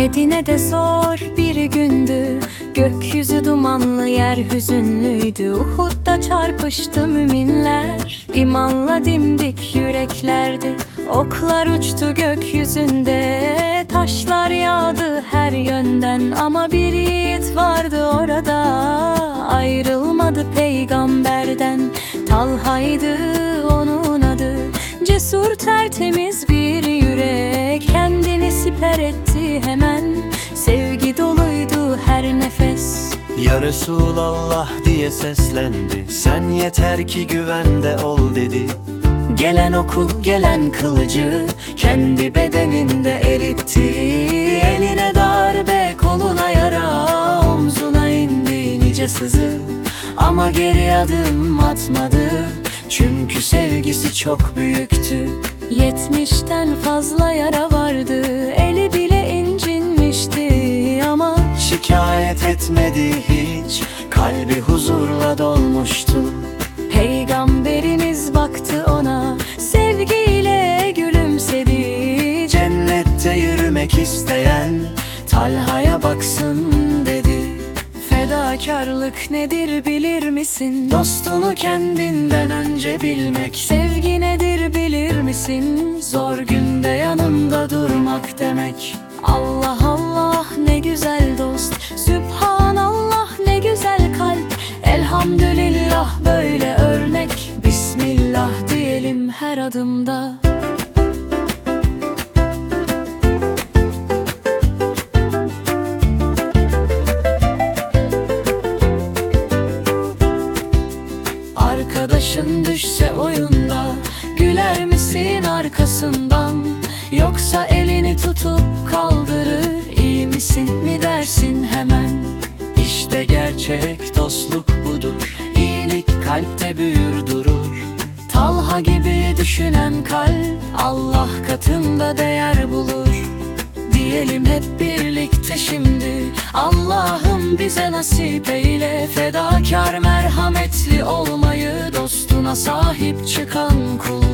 Medine'de zor bir gündü. Gökyüzü dumanlı yer hüzünlüydü. Uhud'da çarpıştı müminler. İmanla dimdik yüreklerdi. Oklar uçtu gökyüzünde. Taşlar yağdı her yönden. Ama bir yiğit vardı orada. Ayrılmadı peygamberden. Talha'ydı onun adı. Cesur tertemiz Ya Resulallah diye seslendi. Sen yeter ki güvende ol dedi. Gelen oku gelen kılıcı Kendi bedeninde eritti. Eline darbe koluna yara Omzuna indi nice sızı. Ama geri adım atmadı Çünkü sevgisi çok büyüktü. Yetmişten fazla yara vardı etmedi hiç. Kalbi huzurla dolmuştu. Peygamberimiz baktı ona Sevgiyle gülümsedi. Cennette yürümek isteyen Talha'ya baksın dedi. Fedakarlık nedir bilir misin? Dostunu kendinden önce bilmek. Sevgi nedir bilir misin? Zor günde yanında durmak demek. Allah Allah güzel dost. Sübhanallah ne güzel kalp. Elhamdülillah böyle örnek. Bismillah diyelim her adımda. Arkadaşın düşse oyunda Güler misin arkasından? Yoksa elini tutup kaldırır İyi misin mi dersin hemen? İşte gerçek dostluk budur İyilik kalpte büyür durur. Talha gibi düşünen kalp Allah katında değer bulur. Diyelim hep birlikte şimdi Allah'ım bize nasip eyle. Fedakar merhametli olmayı Dostuna sahip çıkan kul